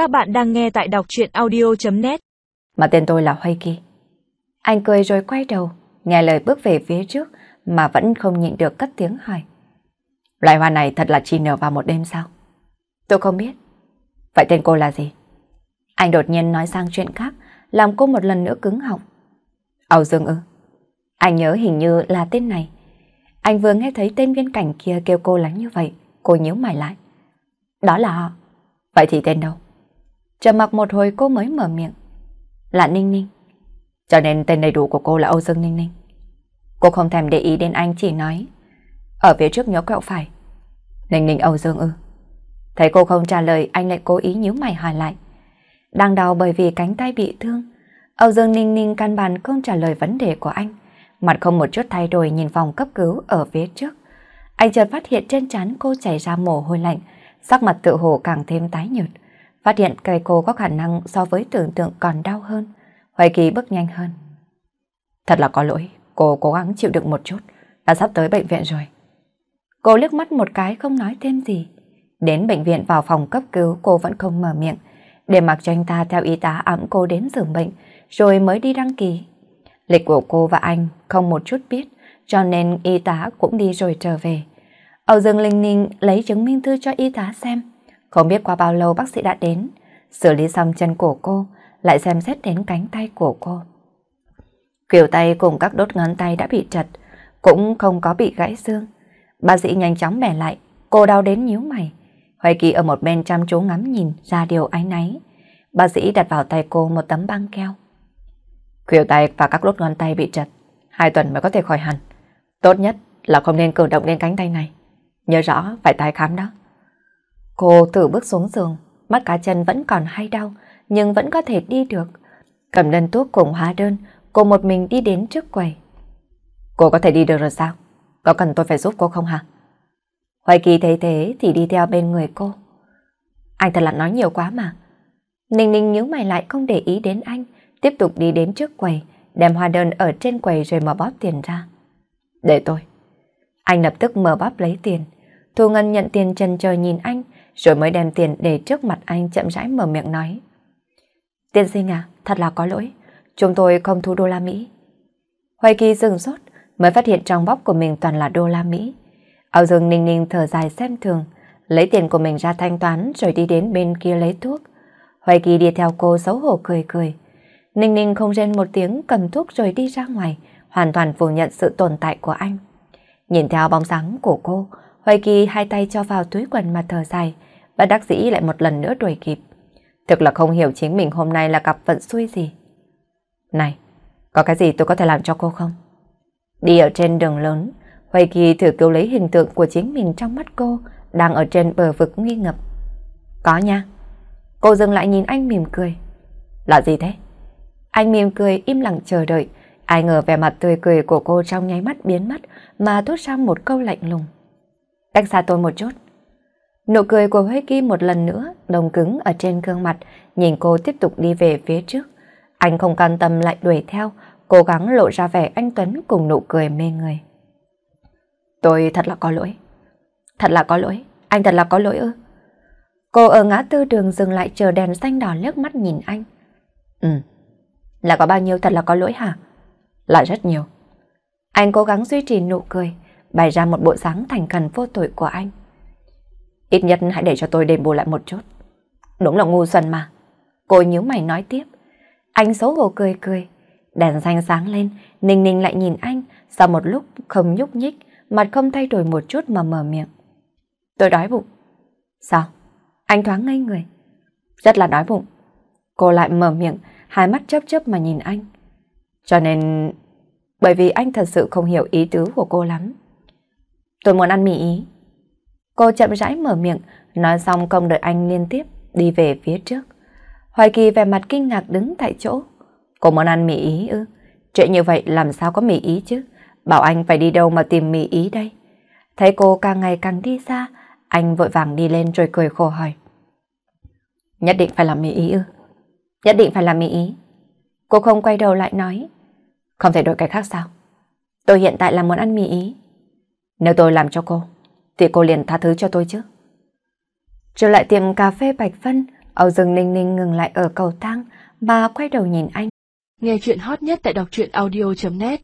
Các bạn đang nghe tại đọc truyện audio.net Mà tên tôi là Hoay Kỳ. Anh cười rồi quay đầu, nghe lời bước về phía trước mà vẫn không nhịn được cất tiếng hỏi. Loài hoa này thật là chỉ nở vào một đêm sao? Tôi không biết. Vậy tên cô là gì? Anh đột nhiên nói sang chuyện khác, làm cô một lần nữa cứng họng. Âu Dương ư? Anh nhớ hình như là tên này. Anh vừa nghe thấy tên viên cảnh kia kêu cô là như vậy, cô nhíu mày lại. Đó là họ. Vậy thì tên đâu? Chờ mặc một hồi cô mới mở miệng. Là Ninh Ninh. Cho nên tên đầy đủ của cô là Âu Dương Ninh Ninh. Cô không thèm để ý đến anh chỉ nói. Ở phía trước nhớ quẹo phải. Ninh Ninh Âu Dương ư. Thấy cô không trả lời anh lại cố ý nhíu mày hỏi lại. Đang đau bởi vì cánh tay bị thương. Âu Dương Ninh Ninh căn bản không trả lời vấn đề của anh. Mặt không một chút thay đổi nhìn phòng cấp cứu ở phía trước. Anh chợt phát hiện trên trán cô chảy ra mồ hôi lạnh, sắc mặt tự hồ càng thêm tái nhợt. Phát hiện cây cô có khả năng so với tưởng tượng còn đau hơn. Hoài Kỳ bước nhanh hơn. Thật là có lỗi, cô cố gắng chịu đựng một chút, đã sắp tới bệnh viện rồi. Cô liếc mắt một cái không nói thêm gì. Đến bệnh viện vào phòng cấp cứu cô vẫn không mở miệng, để mặc cho anh ta theo y tá ẵm cô đến giường bệnh, rồi mới đi đăng ký. Lịch của cô và anh không một chút biết, cho nên y tá cũng đi rồi trở về. Âu Dương Linh Ninh lấy chứng minh thư cho y tá xem. Không biết qua bao lâu bác sĩ đã đến, xử lý xong chân cổ cô, lại xem xét đến cánh tay của cô. Kiểu tay cùng các đốt ngón tay đã bị trật, cũng không có bị gãy xương. Bác sĩ nhanh chóng bẻ lại, cô đau đến nhíu mày. Hoài Kỳ ở một bên chăm chú ngắm nhìn ra điều ái náy. Bác sĩ đặt vào tay cô một tấm băng keo. Khuỷu tay và các đốt ngón tay bị trật, hai tuần mới có thể khỏi hẳn. Tốt nhất là không nên cử động lên cánh tay này. Nhớ rõ phải tái khám đó. Cô thử bước xuống giường, mắt cá chân vẫn còn hay đau, nhưng vẫn có thể đi được. Cầm đơn thuốc cùng hóa đơn, cô một mình đi đến trước quầy. Cô có thể đi được rồi sao? Có cần tôi phải giúp cô không hả? Hoài Kỳ thấy thế thì đi theo bên người cô. Anh thật là nói nhiều quá mà. Ninh ninh nhíu mày lại không để ý đến anh, tiếp tục đi đến trước quầy, đem hóa đơn ở trên quầy rồi mở bóp tiền ra. Để tôi. Anh lập tức mở bóp lấy tiền. Thu Ngân nhận tiền chân chờ nhìn anh, rồi mới đem tiền để trước mặt anh chậm rãi mở miệng nói. Tiên sinh à, thật là có lỗi, chúng tôi không thu đô la Mỹ. Hoài Kỳ dừng sốt, mới phát hiện trong bóc của mình toàn là đô la Mỹ. Âu Dương Ninh Ninh thở dài xem thường, lấy tiền của mình ra thanh toán rồi đi đến bên kia lấy thuốc. Hoài Kỳ đi theo cô xấu hổ cười cười. Ninh Ninh không rên một tiếng cầm thuốc rồi đi ra ngoài, hoàn toàn phủ nhận sự tồn tại của anh. Nhìn theo bóng dáng của cô, Hoài Kỳ hai tay cho vào túi quần mà thở dài, và đắc dĩ lại một lần nữa đuổi kịp. Thực là không hiểu chính mình hôm nay là gặp vận xui gì. Này, có cái gì tôi có thể làm cho cô không? Đi ở trên đường lớn, Hoài Kỳ thử cứu lấy hình tượng của chính mình trong mắt cô, đang ở trên bờ vực nguy ngập. Có nha. Cô dừng lại nhìn anh mỉm cười. Là gì thế? Anh mỉm cười im lặng chờ đợi. Ai ngờ vẻ mặt tươi cười của cô trong nháy mắt biến mất mà thốt ra một câu lạnh lùng. Cách xa tôi một chút. Nụ cười của Huế Kim một lần nữa đồng cứng ở trên gương mặt, nhìn cô tiếp tục đi về phía trước. Anh không can tâm lại đuổi theo, cố gắng lộ ra vẻ anh Tuấn cùng nụ cười mê người. Tôi thật là có lỗi. Thật là có lỗi. Anh thật là có lỗi ư. Cô ở ngã tư đường dừng lại chờ đèn xanh đỏ lướt mắt nhìn anh. Ừ. Là có bao nhiêu thật là có lỗi hả? Là rất nhiều. Anh cố gắng duy trì nụ cười, bày ra một bộ dáng thành khẩn vô tội của anh. Ít nhất hãy để cho tôi đền bù lại một chút. Đúng là ngu xuẩn mà. Cô nhíu mày nói tiếp. Anh xấu hổ cười cười. Đèn xanh sáng lên, Ninh Ninh lại nhìn anh, sau một lúc không nhúc nhích, mặt không thay đổi một chút mà mở miệng. Tôi đói bụng. Sao? Anh thoáng ngây người. Rất là đói bụng. Cô lại mở miệng, hai mắt chớp chớp mà nhìn anh. Cho nên... Bởi vì anh thật sự không hiểu ý tứ của cô lắm. Tôi muốn ăn mì ý. Cô chậm rãi mở miệng, nói xong không đợi anh liên tiếp, đi về phía trước. Hoài Kỳ vẻ mặt kinh ngạc đứng tại chỗ. Cô muốn ăn mì ý ư? Chuyện như vậy làm sao có mì ý chứ? Bảo anh phải đi đâu mà tìm mì ý đây? Thấy cô càng ngày càng đi xa, anh vội vàng đi lên rồi cười khổ hỏi. Nhất định phải làm mì ý ư? Nhất định phải làm mì ý. Cô không quay đầu lại nói. Không thể đổi cái khác sao? Tôi hiện tại là muốn ăn mì ý. Nếu tôi làm cho cô, thì cô liền tha thứ cho tôi chứ. Trở lại tiệm cà phê Bạch Vân, Âu Dương Ninh Ninh ngừng lại ở cầu thang và quay đầu nhìn anh. Nghe chuyện hot nhất tại đọc truyện audio.net